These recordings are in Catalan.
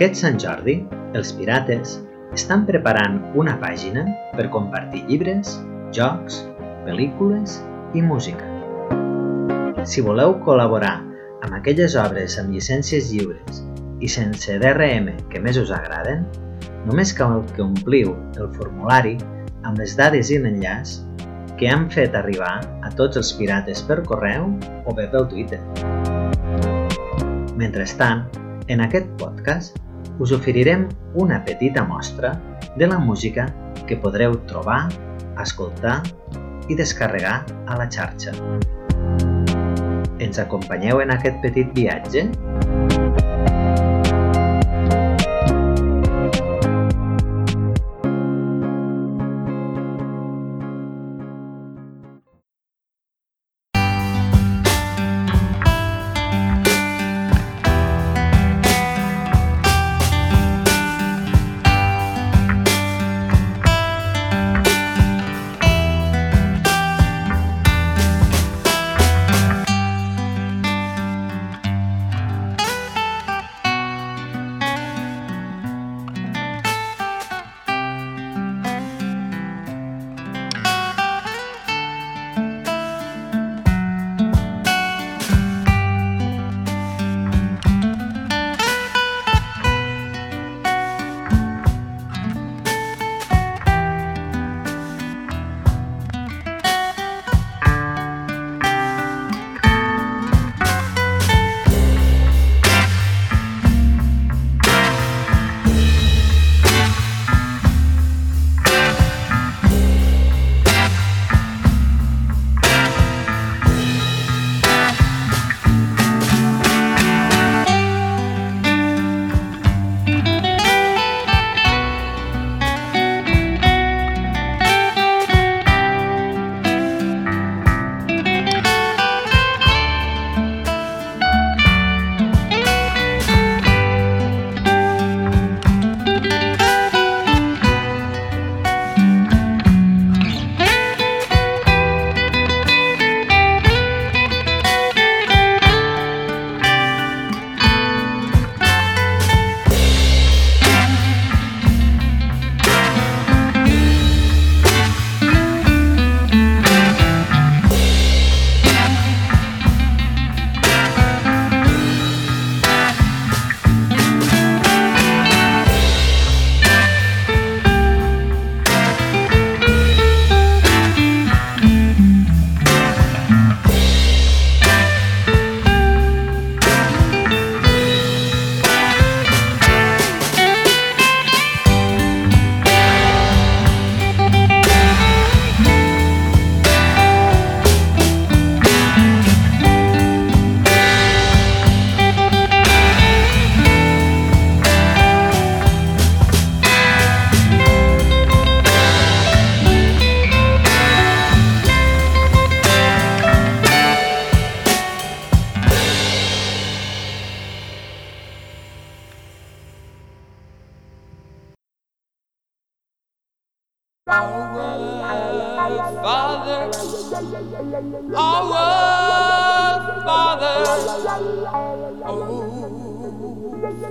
aquest Sant Jordi, els pirates estan preparant una pàgina per compartir llibres, jocs, pel·lícules i música. Si voleu col·laborar amb aquelles obres amb llicències lliures i sense DRM que més us agraden, només cal que ompliu el formulari amb les dades i l'enllaç que han fet arribar a tots els pirates per correu o bé pel Twitter. Mentrestant, en aquest podcast us oferirem una petita mostra de la música que podreu trobar, escoltar i descarregar a la xarxa. Ens acompanyeu en aquest petit viatge?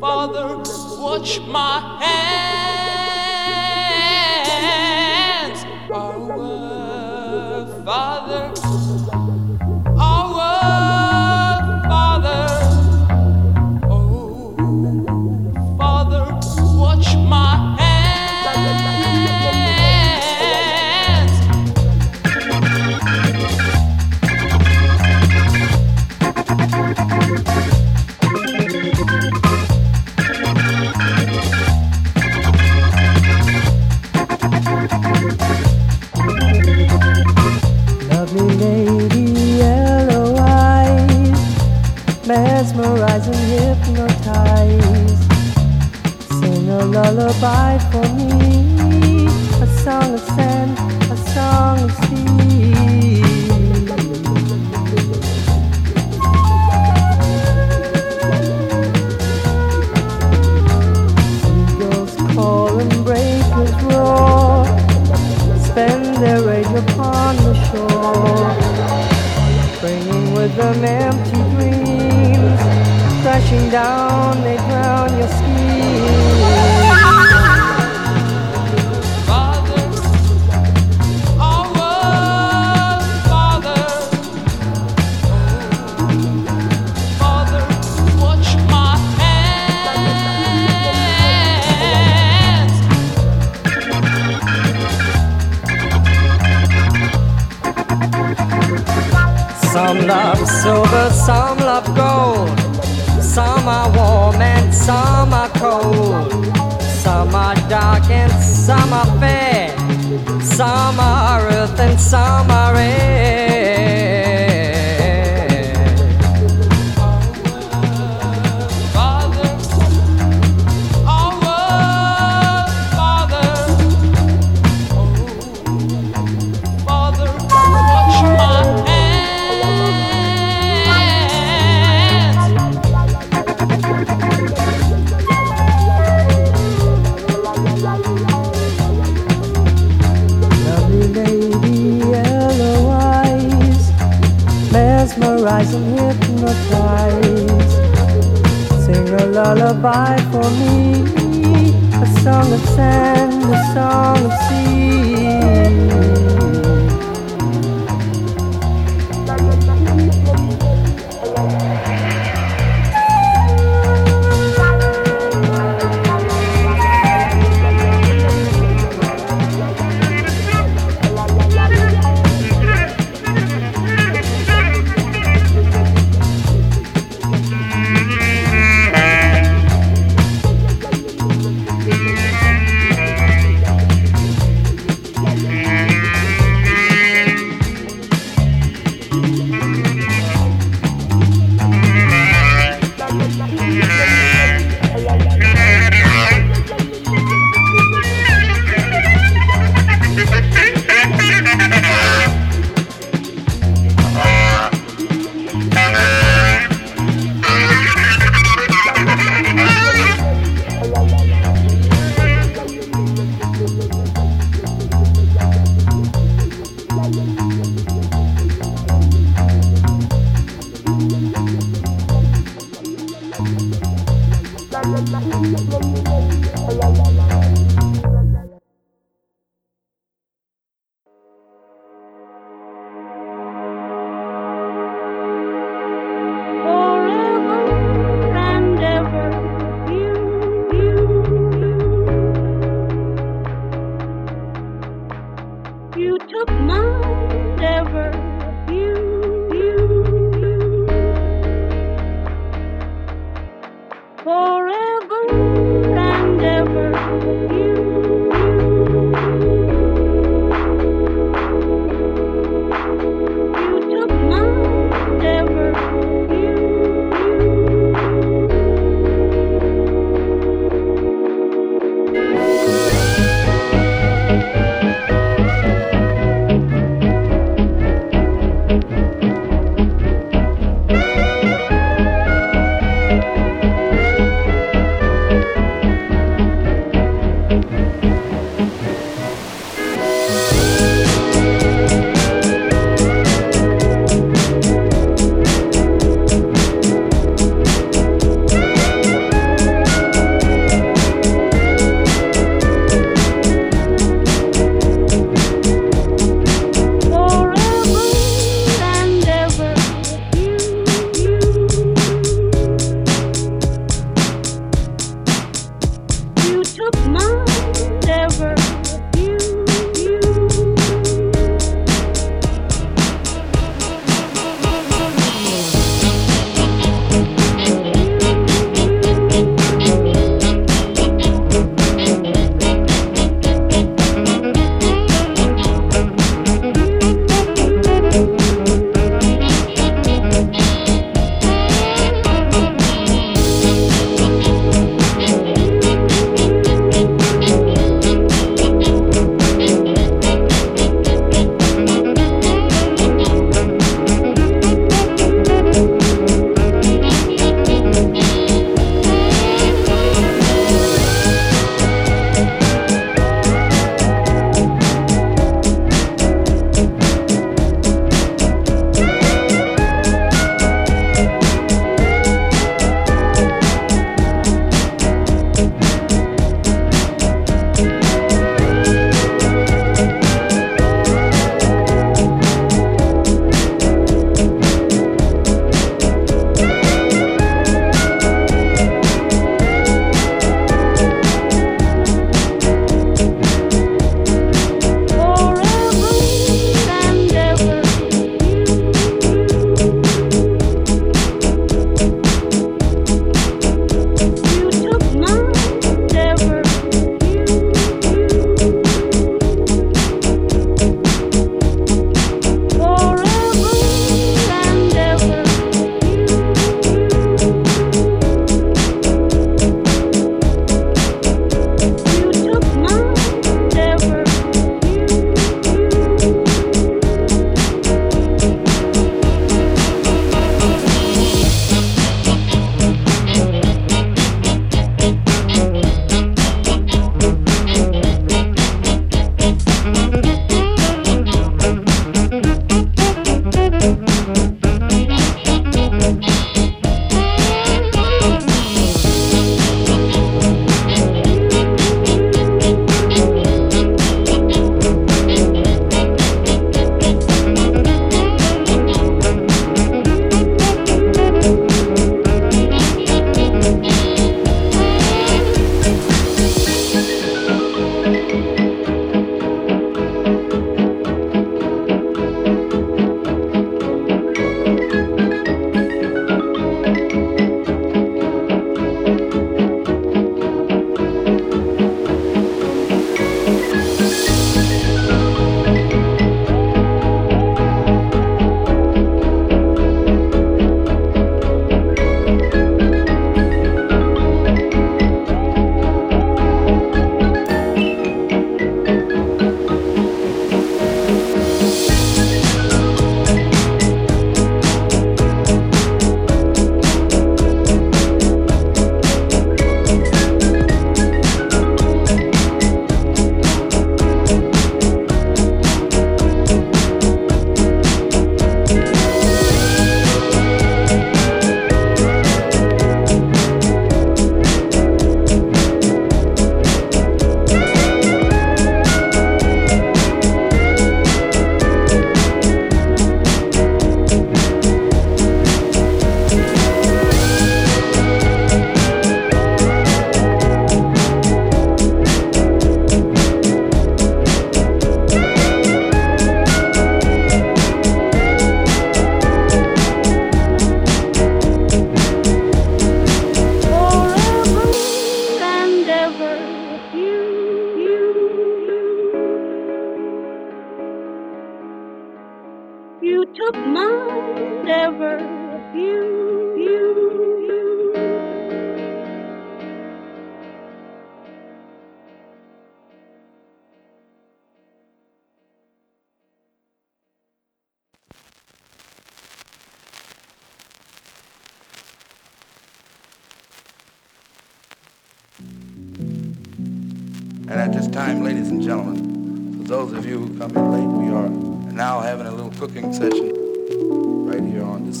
Father, watch my hands,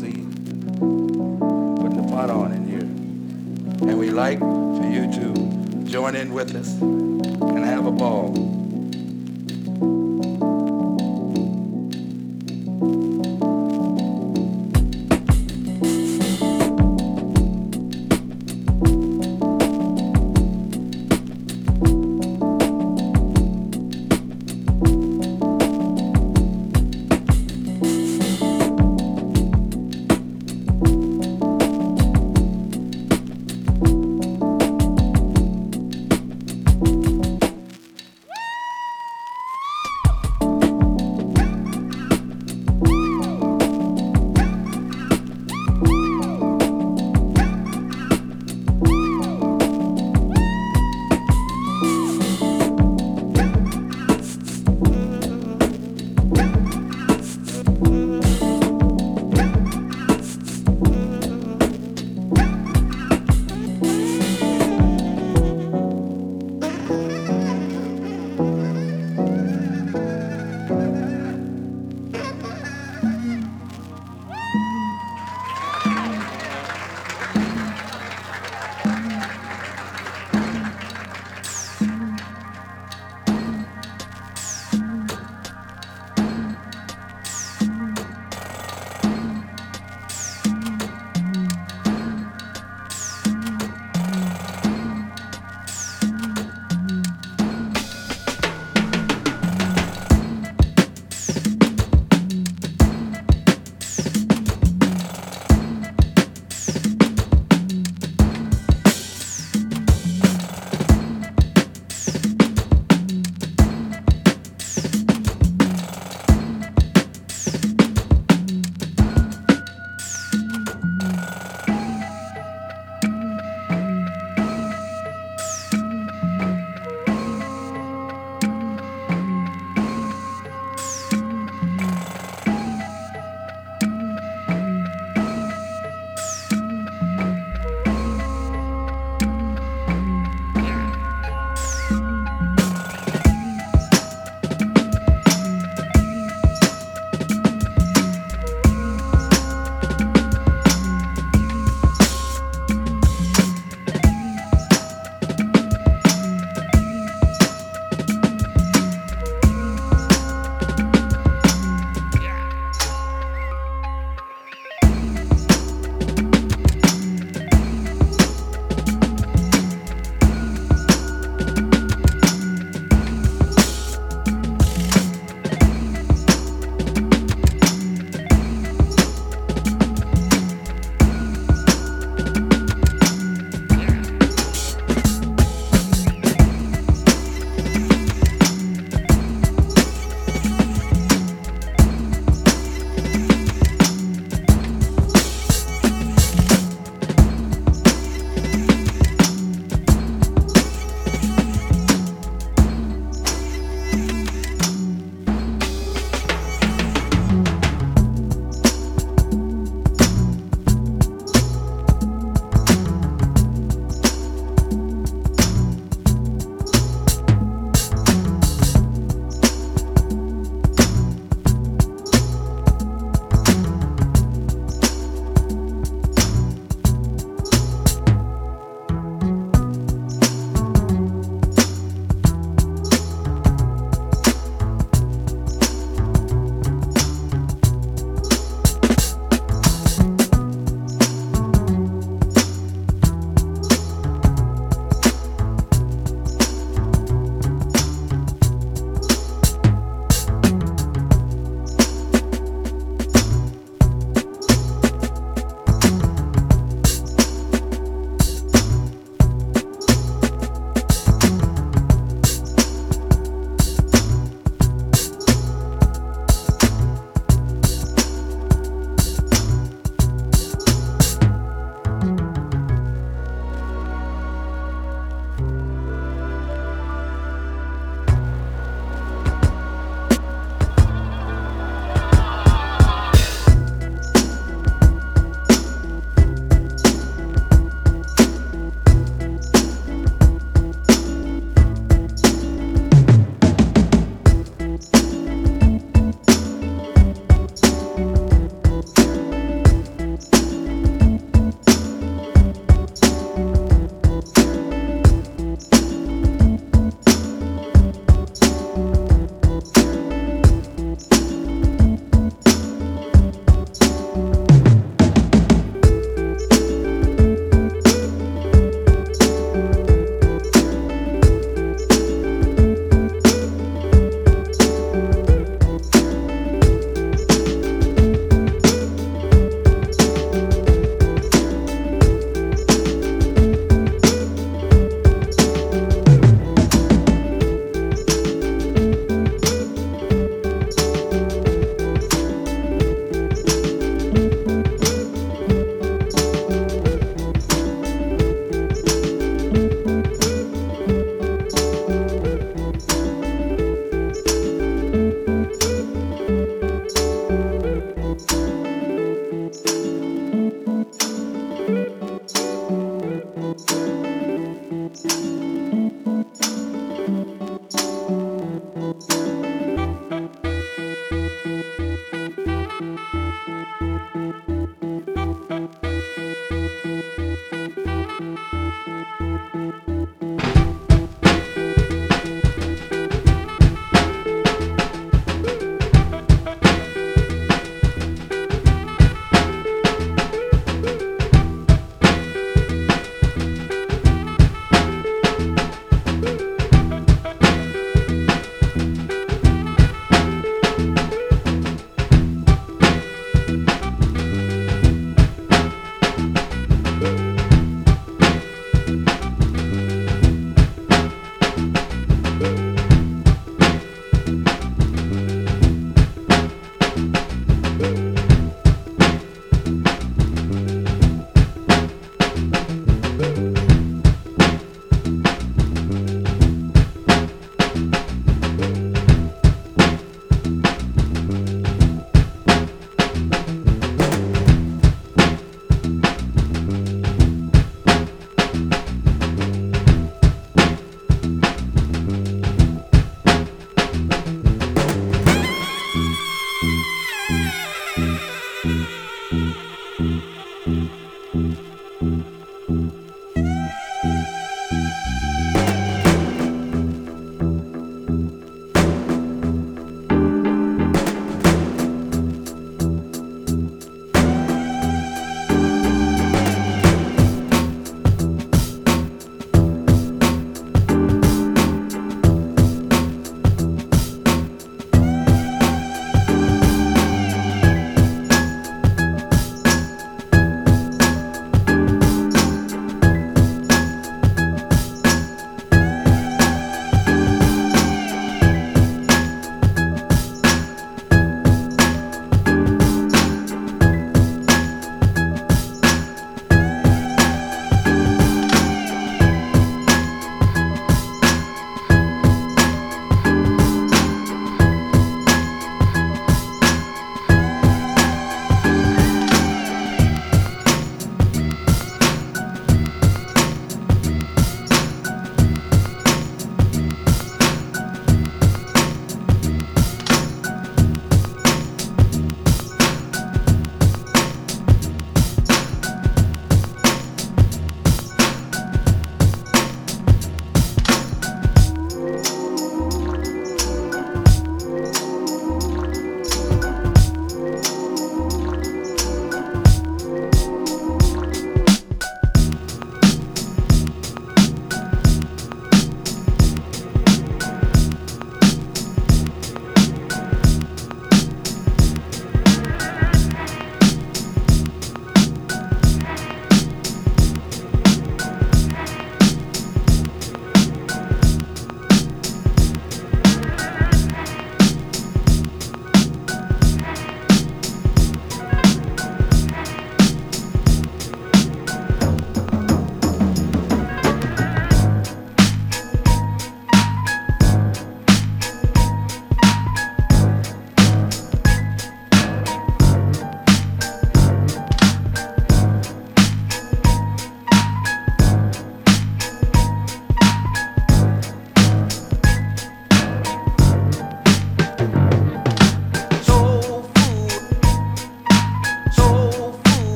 the. Putting the pot on in here. And we like for you to join in with us and have a ball.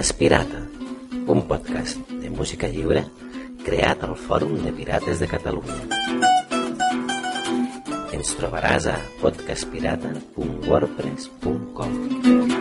Podcast Pirata, un podcast de música lliure creat al Fòrum de Pirates de Catalunya. Ens trobaràs a podcastpirata.wordpress.com